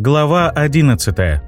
Глава 11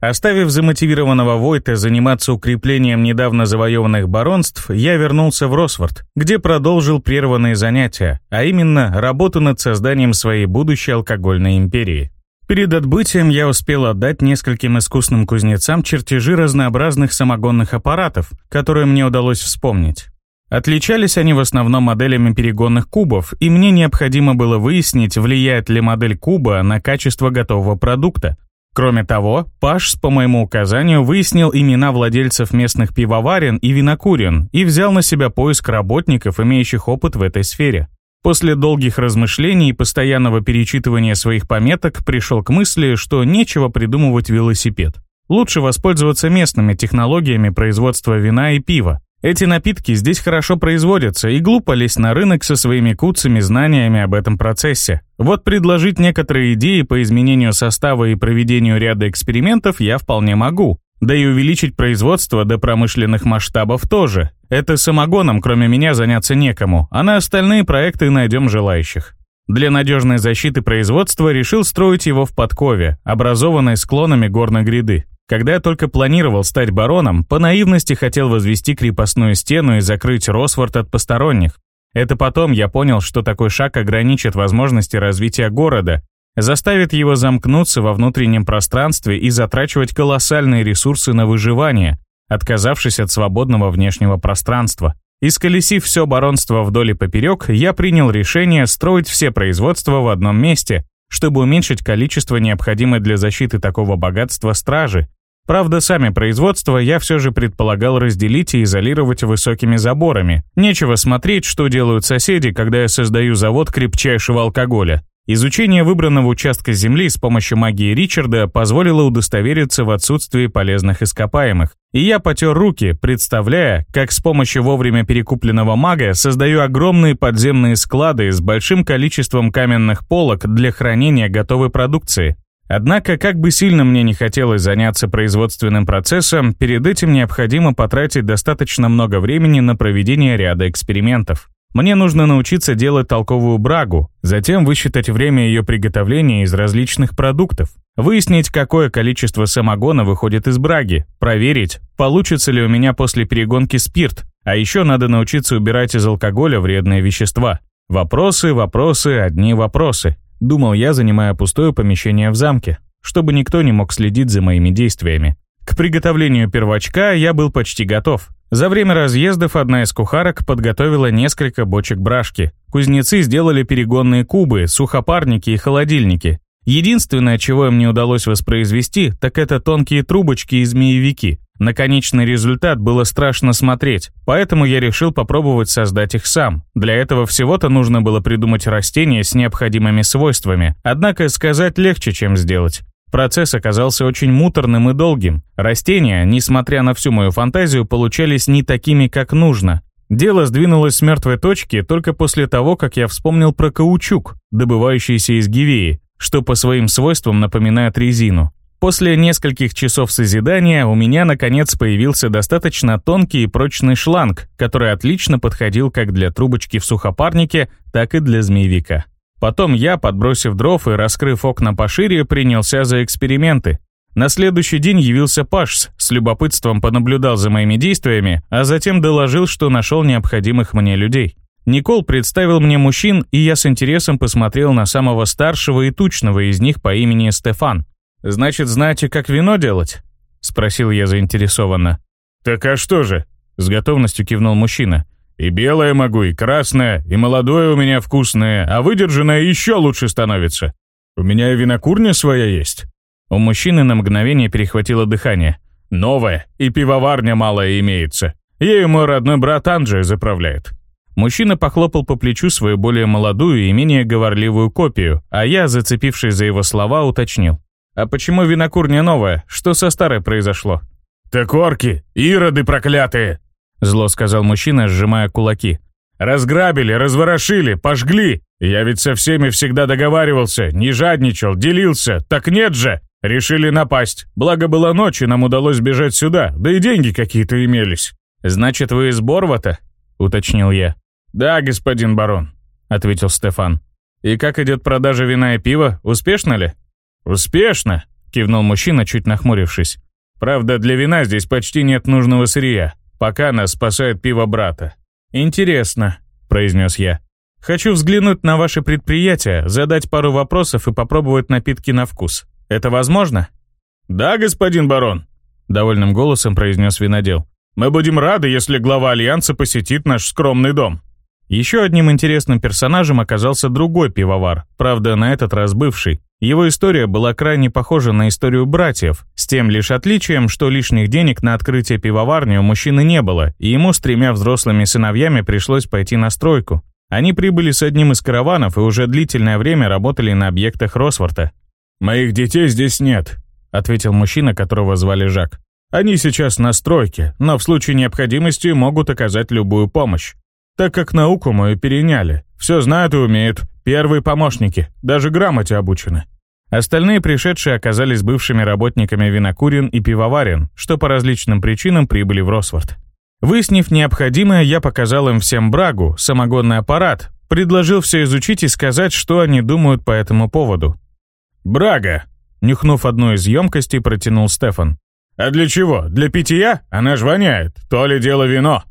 Оставив замотивированного Войта заниматься укреплением недавно завоеванных баронств, я вернулся в Росфорд, где продолжил прерванные занятия, а именно работу над созданием своей будущей алкогольной империи. Перед отбытием я успел отдать нескольким искусным кузнецам чертежи разнообразных самогонных аппаратов, которые мне удалось вспомнить. Отличались они в основном моделями перегонных кубов, и мне необходимо было выяснить, влияет ли модель куба на качество готового продукта. Кроме того, Паш по моему указанию выяснил имена владельцев местных пивоварен и винокурен и взял на себя поиск работников, имеющих опыт в этой сфере. После долгих размышлений и постоянного перечитывания своих пометок пришел к мысли, что нечего придумывать велосипед. Лучше воспользоваться местными технологиями производства вина и пива. Эти напитки здесь хорошо производятся, и глупо лезть на рынок со своими куцами знаниями об этом процессе. Вот предложить некоторые идеи по изменению состава и проведению ряда экспериментов я вполне могу. Да и увеличить производство до промышленных масштабов тоже. Это самогоном, кроме меня, заняться некому, а на остальные проекты найдем желающих. Для надежной защиты производства решил строить его в подкове, образованной склонами горной гряды. Когда я только планировал стать бароном, по наивности хотел возвести крепостную стену и закрыть Росфорд от посторонних. Это потом я понял, что такой шаг ограничит возможности развития города, заставит его замкнуться во внутреннем пространстве и затрачивать колоссальные ресурсы на выживание, отказавшись от свободного внешнего пространства. Исколесив все баронство вдоль и поперек, я принял решение строить все производства в одном месте, чтобы уменьшить количество необходимой для защиты такого богатства стражи. Правда, сами производства я все же предполагал разделить и изолировать высокими заборами. Нечего смотреть, что делают соседи, когда я создаю завод крепчайшего алкоголя. Изучение выбранного участка Земли с помощью магии Ричарда позволило удостовериться в отсутствии полезных ископаемых. И я потер руки, представляя, как с помощью вовремя перекупленного мага создаю огромные подземные склады с большим количеством каменных полок для хранения готовой продукции. Однако, как бы сильно мне не хотелось заняться производственным процессом, перед этим необходимо потратить достаточно много времени на проведение ряда экспериментов. Мне нужно научиться делать толковую брагу, затем высчитать время ее приготовления из различных продуктов, выяснить, какое количество самогона выходит из браги, проверить, получится ли у меня после перегонки спирт, а еще надо научиться убирать из алкоголя вредные вещества. Вопросы, вопросы, одни вопросы. Думал я, занимая пустое помещение в замке, чтобы никто не мог следить за моими действиями. К приготовлению первачка я был почти готов. За время разъездов одна из кухарок подготовила несколько бочек брашки. Кузнецы сделали перегонные кубы, сухопарники и холодильники. Единственное, чего им не удалось воспроизвести, так это тонкие трубочки и змеевики. На конечный результат было страшно смотреть, поэтому я решил попробовать создать их сам. Для этого всего-то нужно было придумать растения с необходимыми свойствами, однако сказать легче, чем сделать. Процесс оказался очень муторным и долгим. Растения, несмотря на всю мою фантазию, получались не такими, как нужно. Дело сдвинулось с мертвой точки только после того, как я вспомнил про каучук, добывающийся из гивеи, что по своим свойствам напоминает резину. После нескольких часов созидания у меня наконец появился достаточно тонкий и прочный шланг, который отлично подходил как для трубочки в сухопарнике, так и для змеевика. Потом я, подбросив дров и раскрыв окна пошире, принялся за эксперименты. На следующий день явился Пашс, с любопытством понаблюдал за моими действиями, а затем доложил, что нашел необходимых мне людей. Никол представил мне мужчин, и я с интересом посмотрел на самого старшего и тучного из них по имени Стефан. «Значит, знаете, как вино делать?» — спросил я заинтересованно. «Так а что же?» — с готовностью кивнул мужчина. И белое могу, и красное, и молодое у меня вкусное, а выдержанное еще лучше становится. У меня и винокурня своя есть». У мужчины на мгновение перехватило дыхание. «Новая, и пивоварня малая имеется. Ею мой родной брат Анджей заправляет». Мужчина похлопал по плечу свою более молодую и менее говорливую копию, а я, зацепившись за его слова, уточнил. «А почему винокурня новая? Что со старой произошло?» «Так орки, ироды проклятые!» Зло сказал мужчина, сжимая кулаки. «Разграбили, разворошили, пожгли. Я ведь со всеми всегда договаривался, не жадничал, делился. Так нет же! Решили напасть. Благо была ночь, и нам удалось бежать сюда, да и деньги какие-то имелись». «Значит, вы из Борвата?» — уточнил я. «Да, господин барон», — ответил Стефан. И как идет продажа вина и пива? Успешно ли?» «Успешно», — кивнул мужчина, чуть нахмурившись. «Правда, для вина здесь почти нет нужного сырья. Пока нас спасает пиво брата». «Интересно», — произнес я. «Хочу взглянуть на ваше предприятие, задать пару вопросов и попробовать напитки на вкус. Это возможно?» «Да, господин барон», — довольным голосом произнес винодел. «Мы будем рады, если глава Альянса посетит наш скромный дом». Еще одним интересным персонажем оказался другой пивовар, правда, на этот раз бывший. Его история была крайне похожа на историю братьев, с тем лишь отличием, что лишних денег на открытие пивоварни у мужчины не было, и ему с тремя взрослыми сыновьями пришлось пойти на стройку. Они прибыли с одним из караванов и уже длительное время работали на объектах Росворта. «Моих детей здесь нет», — ответил мужчина, которого звали Жак. «Они сейчас на стройке, но в случае необходимости могут оказать любую помощь так как науку мою переняли. Все знают и умеют. Первые помощники, даже грамоте обучены. Остальные пришедшие оказались бывшими работниками винокурен и пивоварен, что по различным причинам прибыли в Росфорд. Выяснив необходимое, я показал им всем брагу, самогонный аппарат, предложил все изучить и сказать, что они думают по этому поводу. «Брага!» — нюхнув одну из емкостей, протянул Стефан. «А для чего? Для питья? Она ж воняет. То ли дело вино!»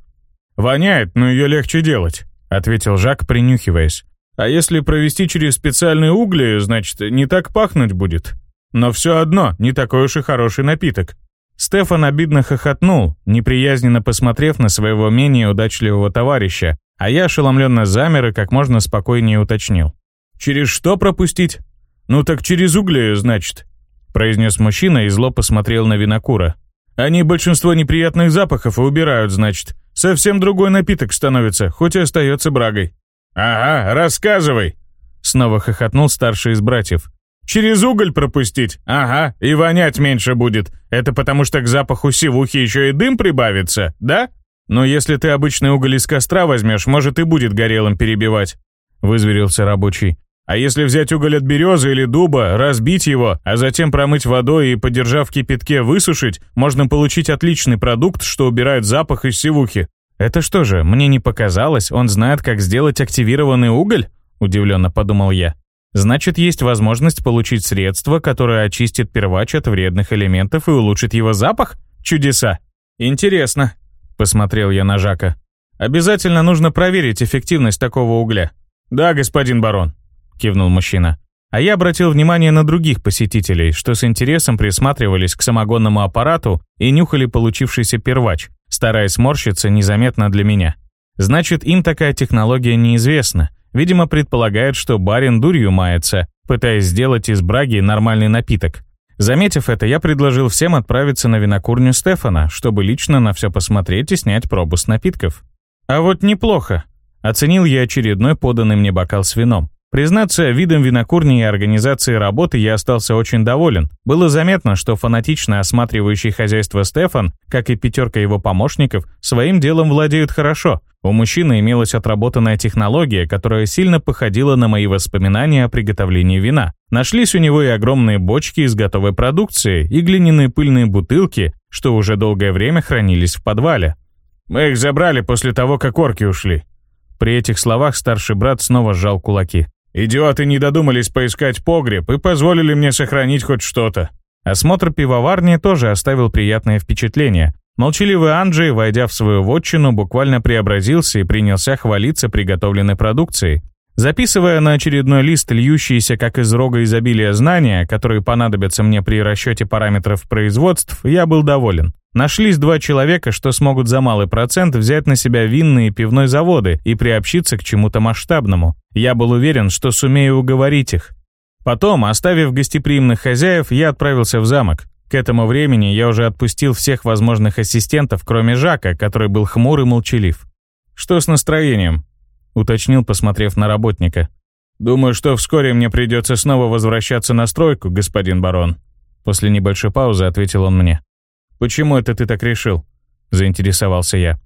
«Воняет, но ее легче делать», — ответил Жак, принюхиваясь. «А если провести через специальные угли, значит, не так пахнуть будет. Но все одно, не такой уж и хороший напиток». Стефан обидно хохотнул, неприязненно посмотрев на своего менее удачливого товарища, а я ошеломленно замер и как можно спокойнее уточнил. «Через что пропустить?» «Ну так через угли, значит», — произнес мужчина и зло посмотрел на винокура. «Они большинство неприятных запахов и убирают, значит. Совсем другой напиток становится, хоть и остается брагой». «Ага, рассказывай!» Снова хохотнул старший из братьев. «Через уголь пропустить? Ага, и вонять меньше будет. Это потому что к запаху сивухи еще и дым прибавится, да?» «Но если ты обычный уголь из костра возьмешь, может и будет горелым перебивать», — вызверился рабочий. А если взять уголь от березы или дуба, разбить его, а затем промыть водой и, подержав в кипятке, высушить, можно получить отличный продукт, что убирает запах из сивухи. Это что же, мне не показалось, он знает, как сделать активированный уголь? Удивленно подумал я. Значит, есть возможность получить средство, которое очистит первач от вредных элементов и улучшит его запах? Чудеса. Интересно. Посмотрел я на Жака. Обязательно нужно проверить эффективность такого угля. Да, господин барон, — кивнул мужчина. А я обратил внимание на других посетителей, что с интересом присматривались к самогонному аппарату и нюхали получившийся первач, стараясь морщиться незаметно для меня. Значит, им такая технология неизвестна. Видимо, предполагают, что барин дурью мается, пытаясь сделать из браги нормальный напиток. Заметив это, я предложил всем отправиться на винокурню Стефана, чтобы лично на все посмотреть и снять пробу с напитков. А вот неплохо. Оценил я очередной поданный мне бокал с вином. Признаться, видом винокурни и организации работы я остался очень доволен. Было заметно, что фанатично осматривающий хозяйство Стефан, как и пятерка его помощников, своим делом владеют хорошо. У мужчины имелась отработанная технология, которая сильно походила на мои воспоминания о приготовлении вина. Нашлись у него и огромные бочки из готовой продукции, и глиняные пыльные бутылки, что уже долгое время хранились в подвале. «Мы их забрали после того, как орки ушли». При этих словах старший брат снова сжал кулаки. Идиоты не додумались поискать погреб и позволили мне сохранить хоть что-то. Осмотр пивоварни тоже оставил приятное впечатление. Молчаливый Анджей, войдя в свою вотчину, буквально преобразился и принялся хвалиться приготовленной продукцией. Записывая на очередной лист льющиеся как из рога изобилия знания, которые понадобятся мне при расчете параметров производств, я был доволен. Нашлись два человека, что смогут за малый процент взять на себя винные и пивной заводы и приобщиться к чему-то масштабному. Я был уверен, что сумею уговорить их. Потом, оставив гостеприимных хозяев, я отправился в замок. К этому времени я уже отпустил всех возможных ассистентов, кроме Жака, который был хмур и молчалив. «Что с настроением?» — уточнил, посмотрев на работника. «Думаю, что вскоре мне придется снова возвращаться на стройку, господин барон». После небольшой паузы ответил он мне. «Почему это ты так решил?» — заинтересовался я.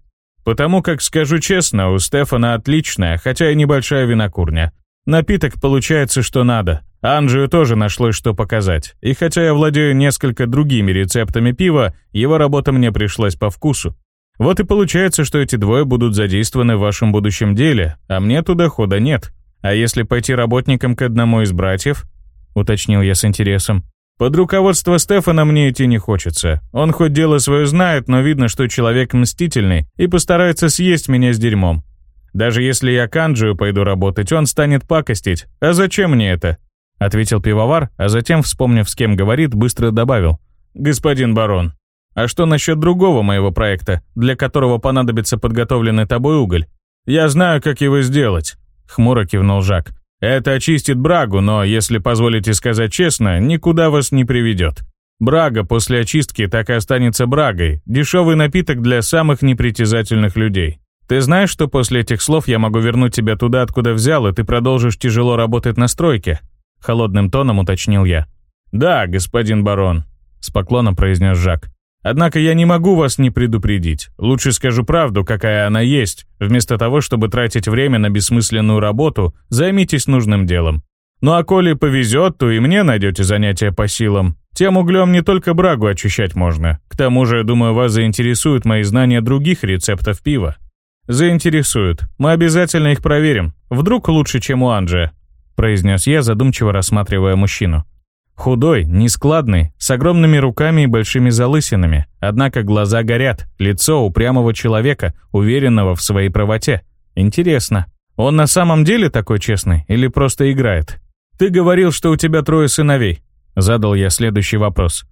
«Потому как, скажу честно, у Стефана отличная, хотя и небольшая винокурня. Напиток получается что надо. Анджию тоже нашлось что показать. И хотя я владею несколько другими рецептами пива, его работа мне пришлась по вкусу. Вот и получается, что эти двое будут задействованы в вашем будущем деле, а мне туда хода нет. А если пойти работником к одному из братьев? Уточнил я с интересом. Под руководство Стефана мне идти не хочется. Он хоть дело свое знает, но видно, что человек мстительный и постарается съесть меня с дерьмом. Даже если я к Анджию пойду работать, он станет пакостить. А зачем мне это? Ответил пивовар, а затем, вспомнив, с кем говорит, быстро добавил. Господин барон, а что насчет другого моего проекта, для которого понадобится подготовленный тобой уголь? Я знаю, как его сделать. Хмуро кивнул Жак. Это очистит брагу, но, если позволите сказать честно, никуда вас не приведет. Брага после очистки так и останется брагой, дешевый напиток для самых непритязательных людей. Ты знаешь, что после этих слов я могу вернуть тебя туда, откуда взял, и ты продолжишь тяжело работать на стройке?» Холодным тоном уточнил я. «Да, господин барон», — с поклоном произнес Жак. Однако я не могу вас не предупредить. Лучше скажу правду, какая она есть. Вместо того, чтобы тратить время на бессмысленную работу, займитесь нужным делом. Ну а коли повезет, то и мне найдете занятия по силам. Тем углем не только брагу очищать можно. К тому же, думаю, вас заинтересуют мои знания других рецептов пива. Заинтересуют. Мы обязательно их проверим. Вдруг лучше, чем у Анджия, произнес я, задумчиво рассматривая мужчину. Худой, нескладный, с огромными руками и большими залысинами. Однако глаза горят, лицо упрямого человека, уверенного в своей правоте. Интересно, он на самом деле такой честный или просто играет? Ты говорил, что у тебя трое сыновей. Задал я следующий вопрос.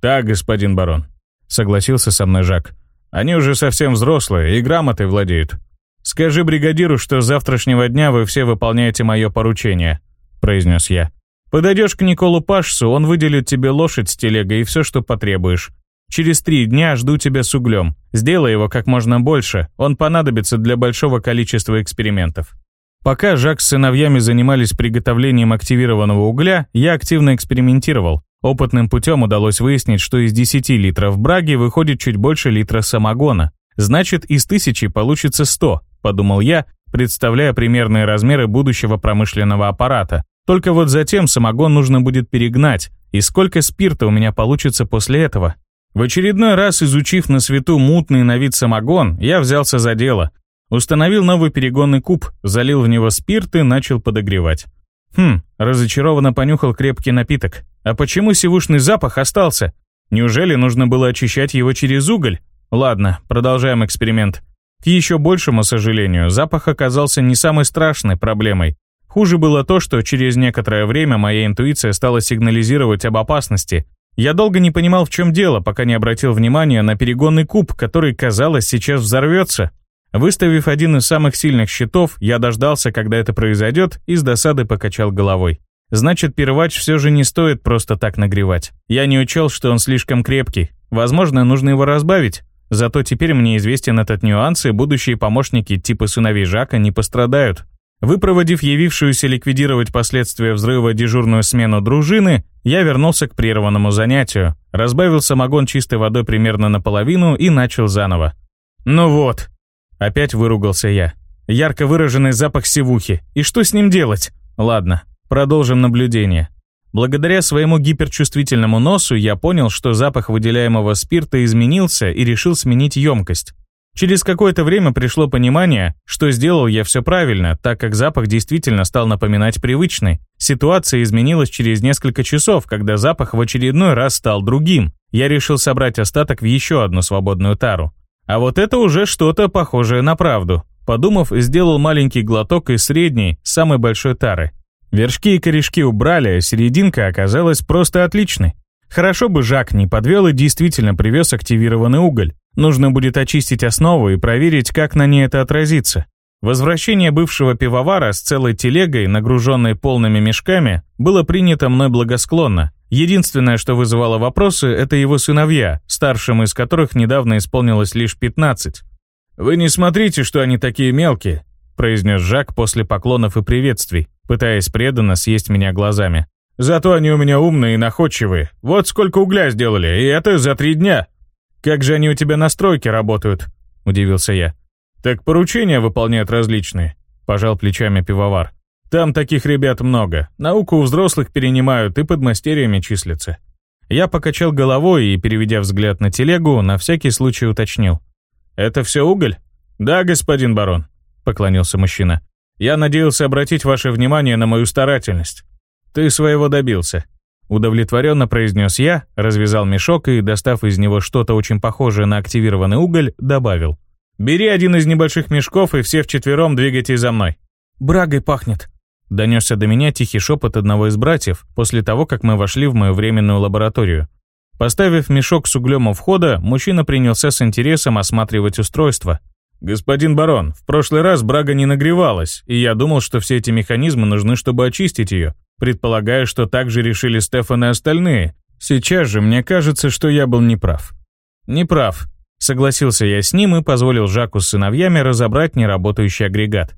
Так, господин барон. Согласился со мной Жак. Они уже совсем взрослые и грамотой владеют. Скажи бригадиру, что с завтрашнего дня вы все выполняете мое поручение, произнес я. Подойдешь к Николу Пашсу, он выделит тебе лошадь с телегой и все, что потребуешь. Через три дня жду тебя с углем. Сделай его как можно больше, он понадобится для большого количества экспериментов. Пока Жак с сыновьями занимались приготовлением активированного угля, я активно экспериментировал. Опытным путем удалось выяснить, что из 10 литров браги выходит чуть больше литра самогона. Значит, из тысячи получится 100, подумал я, представляя примерные размеры будущего промышленного аппарата, только вот затем самогон нужно будет перегнать, и сколько спирта у меня получится после этого. В очередной раз изучив на свету мутный на вид самогон, я взялся за дело. Установил новый перегонный куб, залил в него спирт и начал подогревать. Хм, разочарованно понюхал крепкий напиток. А почему сивушный запах остался? Неужели нужно было очищать его через уголь? Ладно, продолжаем эксперимент. К еще большему сожалению, запах оказался не самой страшной проблемой. Хуже было то, что через некоторое время моя интуиция стала сигнализировать об опасности. Я долго не понимал, в чем дело, пока не обратил внимания на перегонный куб, который, казалось, сейчас взорвется. Выставив один из самых сильных щитов, я дождался, когда это произойдет, и с досады покачал головой. Значит, первач все же не стоит просто так нагревать. Я не учел, что он слишком крепкий. Возможно, нужно его разбавить. Зато теперь мне известен этот нюанс, и будущие помощники типа сыновей Жака не пострадают. Выпроводив явившуюся ликвидировать последствия взрыва дежурную смену дружины, я вернулся к прерванному занятию, разбавил самогон чистой водой примерно наполовину и начал заново. «Ну вот», — опять выругался я. Ярко выраженный запах сивухи. И что с ним делать? Ладно, продолжим наблюдение. Благодаря своему гиперчувствительному носу я понял, что запах выделяемого спирта изменился и решил сменить емкость. Через какое-то время пришло понимание, что сделал я все правильно, так как запах действительно стал напоминать привычный. Ситуация изменилась через несколько часов, когда запах в очередной раз стал другим. Я решил собрать остаток в еще одну свободную тару. А вот это уже что-то похожее на правду. Подумав, сделал маленький глоток из средней, самой большой тары. Вершки и корешки убрали, а серединка оказалась просто отличной. Хорошо бы Жак не подвел и действительно привез активированный уголь. Нужно будет очистить основу и проверить, как на ней это отразится. Возвращение бывшего пивовара с целой телегой, нагруженной полными мешками, было принято мной благосклонно. Единственное, что вызывало вопросы, это его сыновья, старшим из которых недавно исполнилось лишь 15. «Вы не смотрите, что они такие мелкие», произнес Жак после поклонов и приветствий, пытаясь преданно съесть меня глазами. «Зато они у меня умные и находчивые. Вот сколько угля сделали, и это за три дня. «Как же они у тебя на стройке работают?» – удивился я. «Так поручения выполняют различные», – пожал плечами пивовар. «Там таких ребят много. Науку у взрослых перенимают и под мастерьями числятся». Я покачал головой и, переведя взгляд на телегу, на всякий случай уточнил. «Это все уголь?» «Да, господин барон», — поклонился мужчина. Я надеялся обратить ваше внимание на мою старательность». «Ты своего добился», — удовлетворенно произнес я, развязал мешок и, достав из него что-то очень похожее на активированный уголь, добавил. «Бери один из небольших мешков и все вчетвером двигайтесь за мной». «Брагой пахнет», — донесся до меня тихий шепот одного из братьев после того, как мы вошли в мою временную лабораторию. Поставив мешок с углем у входа, мужчина принялся с интересом осматривать устройство. «Господин барон, в прошлый раз брага не нагревалась, и я думал, что все эти механизмы нужны, чтобы очистить ее. Предполагаю, что так же решили Стефан и остальные. Сейчас же мне кажется, что я был неправ». «Неправ», — согласился я с ним и позволил Жаку с сыновьями разобрать неработающий агрегат.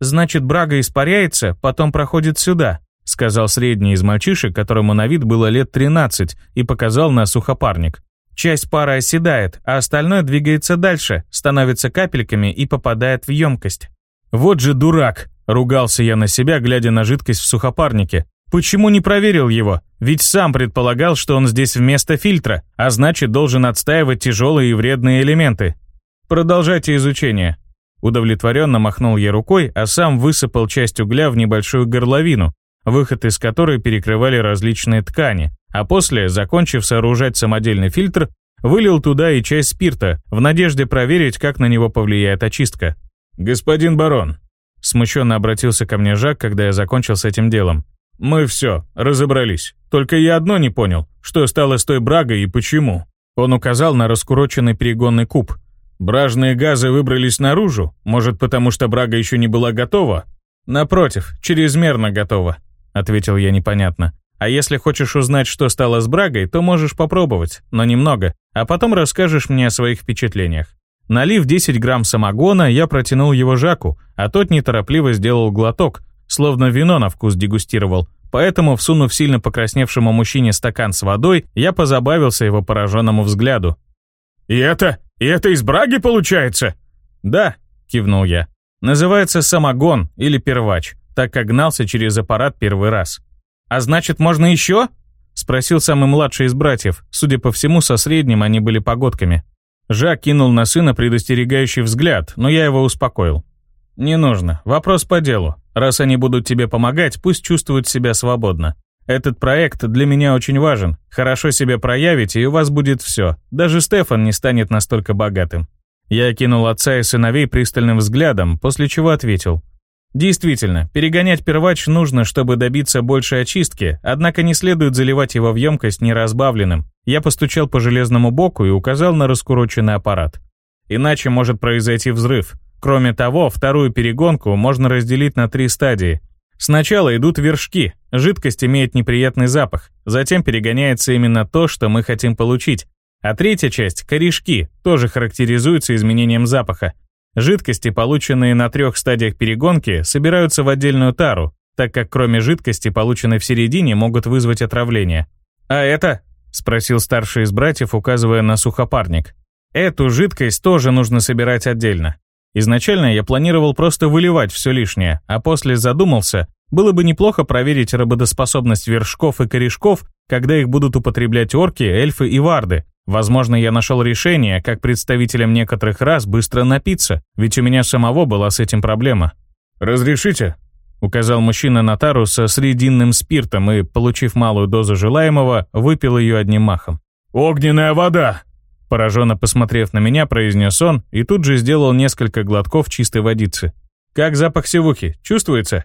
«Значит, брага испаряется, потом проходит сюда», — сказал средний из мальчишек, которому на вид было лет 13, и показал на сухопарник. Часть пара оседает, а остальное двигается дальше, становится капельками и попадает в емкость. «Вот же дурак!» — ругался я на себя, глядя на жидкость в сухопарнике. «Почему не проверил его? Ведь сам предполагал, что он здесь вместо фильтра, а значит должен отстаивать тяжелые и вредные элементы. Продолжайте изучение». Удовлетворенно махнул я рукой, а сам высыпал часть угля в небольшую горловину, выход из которой перекрывали различные ткани, а после, закончив сооружать самодельный фильтр, вылил туда и часть спирта, в надежде проверить, как на него повлияет очистка. «Господин барон», — смущенно обратился ко мне Жак, когда я закончил с этим делом. «Мы все, разобрались. Только я одно не понял, что стало с той брагой и почему». Он указал на раскуроченный перегонный куб. «Бражные газы выбрались наружу? Может, потому что брага еще не была готова?» «Напротив, чрезмерно готова», — ответил я непонятно. А если хочешь узнать, что стало с брагой, то можешь попробовать, но немного, а потом расскажешь мне о своих впечатлениях. Налив 10 грамм самогона, я протянул его Жаку, а тот неторопливо сделал глоток, словно вино на вкус дегустировал. Поэтому, всунув сильно покрасневшему мужчине стакан с водой, я позабавился его пораженному взгляду. «И это? И это из браги получается?» «Да», — кивнул я. «Называется самогон или первач, так как гнался через аппарат первый раз». «А значит, можно еще?» — спросил самый младший из братьев. Судя по всему, со средним они были погодками. Жак кинул на сына предостерегающий взгляд, но я его успокоил. «Не нужно. Вопрос по делу. Раз они будут тебе помогать, пусть чувствуют себя свободно. Этот проект для меня очень важен. Хорошо себя проявите, и у вас будет все. Даже Стефан не станет настолько богатым». Я кинул отца и сыновей пристальным взглядом, после чего ответил. Действительно, перегонять первач нужно, чтобы добиться большей очистки, однако не следует заливать его в емкость неразбавленным. Я постучал по железному боку и указал на раскуроченный аппарат. Иначе может произойти взрыв. Кроме того, вторую перегонку можно разделить на три стадии. Сначала идут вершки, жидкость имеет неприятный запах, затем перегоняется именно то, что мы хотим получить. А третья часть, корешки, тоже характеризуется изменением запаха. Жидкости, полученные на трех стадиях перегонки, собираются в отдельную тару, так как кроме жидкости, полученной в середине, могут вызвать отравление. «А это?» — спросил старший из братьев, указывая на сухопарник. «Эту жидкость тоже нужно собирать отдельно. Изначально я планировал просто выливать все лишнее, а после задумался, было бы неплохо проверить работоспособность вершков и корешков, когда их будут употреблять орки, эльфы и варды, Возможно, я нашел решение, как представителям некоторых рас быстро напиться, ведь у меня самого была с этим проблема. «Разрешите?» — указал мужчина на тару со срединным спиртом и, получив малую дозу желаемого, выпил ее одним махом. «Огненная вода!» Пораженно посмотрев на меня, произнес он и тут же сделал несколько глотков чистой водицы. «Как запах севухи? Чувствуется?»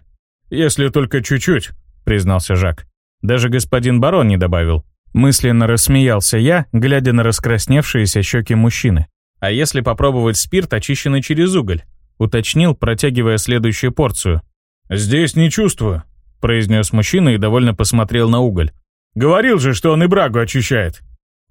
«Если только чуть-чуть», — признался Жак. Даже господин барон не добавил. Мысленно рассмеялся я, глядя на раскрасневшиеся щеки мужчины. «А если попробовать спирт, очищенный через уголь?» Уточнил, протягивая следующую порцию. «Здесь не чувствую», — произнес мужчина и довольно посмотрел на уголь. «Говорил же, что он и брагу очищает».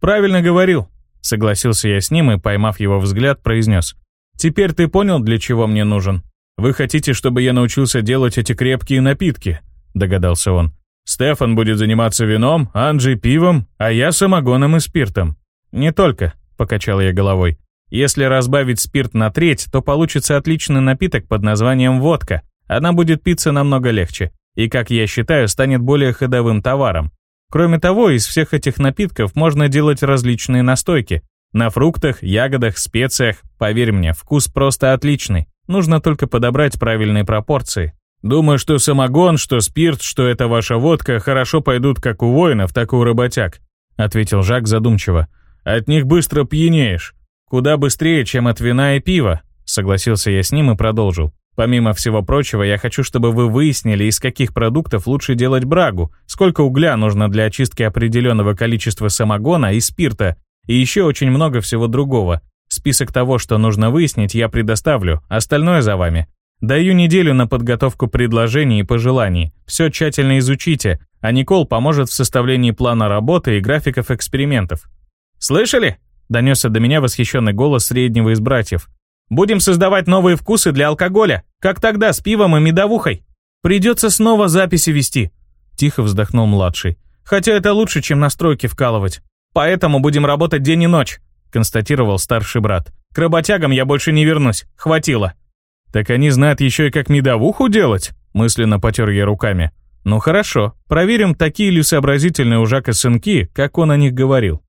«Правильно говорил», — согласился я с ним и, поймав его взгляд, произнес. «Теперь ты понял, для чего мне нужен? Вы хотите, чтобы я научился делать эти крепкие напитки?» — догадался он. Стефан будет заниматься вином, Анджей пивом, а я самогоном и спиртом. Не только, покачал я головой. Если разбавить спирт на треть, то получится отличный напиток под названием водка. Она будет питься намного легче и, как я считаю, станет более ходовым товаром. Кроме того, из всех этих напитков можно делать различные настойки. На фруктах, ягодах, специях, поверь мне, вкус просто отличный. Нужно только подобрать правильные пропорции. Думаю, что самогон, что спирт, что эта ваша водка хорошо пойдут как у воинов, так и у работяг», — ответил Жак задумчиво. «От них быстро пьянеешь. Куда быстрее, чем от вина и пива», — согласился я с ним и продолжил. «Помимо всего прочего, я хочу, чтобы вы выяснили, из каких продуктов лучше делать брагу, сколько угля нужно для очистки определенного количества самогона и спирта, и еще очень много всего другого. Список того, что нужно выяснить, я предоставлю, остальное за вами. Даю неделю на подготовку предложений и пожеланий. Все тщательно изучите, а Никол поможет в составлении плана работы и графиков экспериментов. «Слышали?» — донесся до меня восхищенный голос среднего из братьев. «Будем создавать новые вкусы для алкоголя, как тогда с пивом и медовухой. Придется снова записи вести», — тихо вздохнул младший. «Хотя это лучше, чем настройки вкалывать. Поэтому будем работать день и ночь», — констатировал старший брат. «К работягам я больше не вернусь. Хватило». «Так они знают еще и как медовуху делать?» Мысленно потер я руками. «Ну хорошо, проверим, такие ли сообразительные у Жака сынки, как он о них говорил».